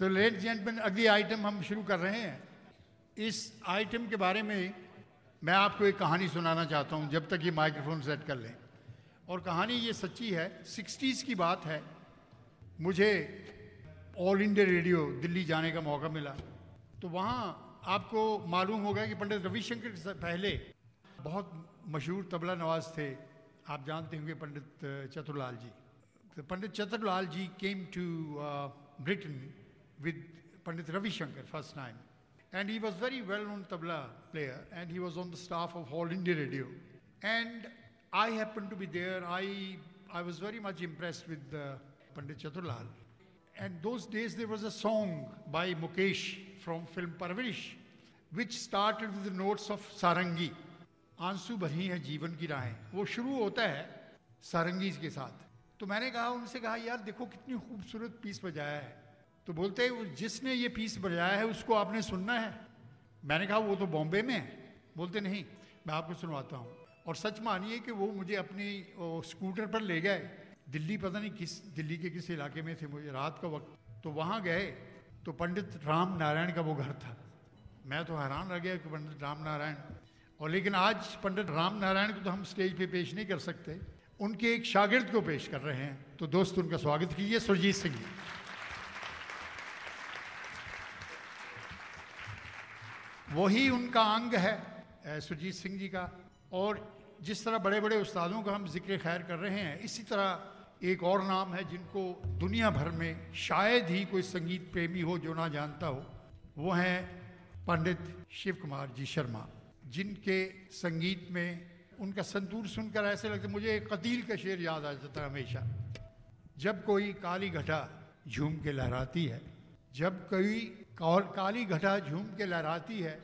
सो let gentleman अगली item हम शुरू कर रहे हैं। इस आइटम के बारे में मैं आपको एक कहानी सुनाना चाहता हूँ, जब तक ये माइक्रोफोन सेट कर लें। और कहानी ये सच्ची है सिक्सटीज़ की बात है। मुझे ऑल इंडिया रेडियो दिल्ली जाने का मौका मिला। तो वहाँ आपको मालूम होगा कि पंडित रविशंकर से पहले बहुत मशहूर तबला नवाज़ थे। आप जानते होंगे पंडित, चतुरलाल जी। तो Pandit Chaturlal ji came to Britain with Pandit Ravi Shankar first time. And he was very well known tabla player and he was on the staff of All India Radio. And I happened to be there. I, I was very much impressed with uh, Pandit Chaturlal. And those days there was a song by Mukesh from film Parvarish which started with the notes of Sarangi. आँसू भरी है जीवन की राहें वो शुरू होता है सारंगी के साथ तो मैंने कहा उनसे कहा यार देखो कितनी खूबसूरत पीस बजाया है तो बोलते हैं, जिसने ये पीस बजाया है, उसको आपने सुनना है? मैंने कहा, वो तो बॉम्बे में है। बोलते, नहीं, मैं आपको सुनवाता हूँ। और सच मानिए कि वो मुझे अपनी स्कूटर पर ले गए। दिल्ली, पता नहीं किस, दिल्ली के किस इलाके में थे, मुझे रात का वक्त। तो वहाँ गए तो पंडित राम नारायण का वो घर था। मैं तो हैरान रह गया कि पंडित राम नारायण। और लेकिन आज पंडित राम नारायण को तो हम स्टेज पे पेश नहीं कर सकते। उनके एक शागिर्द को पेश कर रहे हैं। तो दोस्त, उनका स्वागत कीजिए, सुरजीत सिंह वही उनका अंग है सुरजीत सिंह जी का। और जिस तरह बड़े बड़े उस्तादों का हम ज़िक्र खैर कर रहे हैं, इसी तरह एक और नाम है जिनको दुनिया भर में शायद ही कोई संगीत प्रेमी हो जो ना जानता हो, वो हैं पंडित शिव कुमार जी शर्मा, जिनके संगीत में उनका संतूर सुनकर ऐसे लगता मुझे एक कतील का शेर याद आ जाता है हमेशा। जब कोई काली घटा झूम के लहराती है, जब कोई और काली घटा झूम के लहराती है,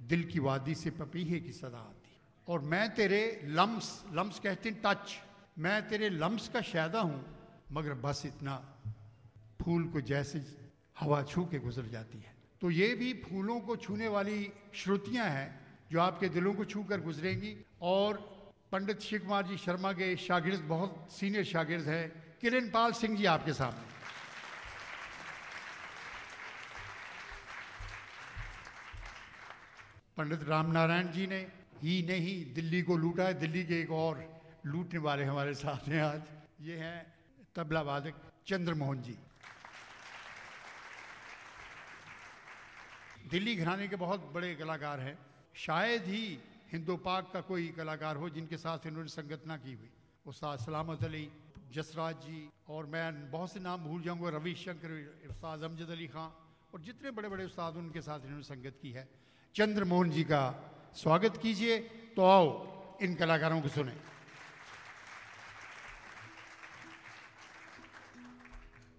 दिल की वादी से पपीहे की सदा आती। और मैं तेरे लम्स लम्स कहते हैं टच मैं तेरे लम्स का शायदा हूँ, मगर बस इतना, फूल को जैसे हवा छू के गुजर जाती है। तो ये भी फूलों को छूने वाली श्रुतियाँ हैं, जो आपके दिलों को छू कर गुजरेंगी। और पंडित शिव कुमार जी शर्मा के शागिर्द, बहुत सीनियर शागिर्द हैं किरण पाल सिंह जी आपके सामने। पंडित राम नारायण जी ने ही नहीं, दिल्ली को लूटा है। दिल्ली के एक और लूटने वाले हमारे साथ हैं आज। ये हैं तबला वादक चंद्रमोहन जी। दिल्ली घराने के बहुत बड़े कलाकार हैं। शायद ही हिंदो पाक का कोई कलाकार हो जिनके साथ इन्होंने संगत ना की हुई। उस्ताद सलामत अली, जसराज जी और मैं बहुत से नाम भूल जाऊँगा। रवि शंकर, उस्ताद अमजद अली खां और जितने बड़े बड़े उस्ताद उनके साथ इन्होंने संगत की है। चंद्रमोहन जी का स्वागत कीजिए तो आओ इन कलाकारों को सुने।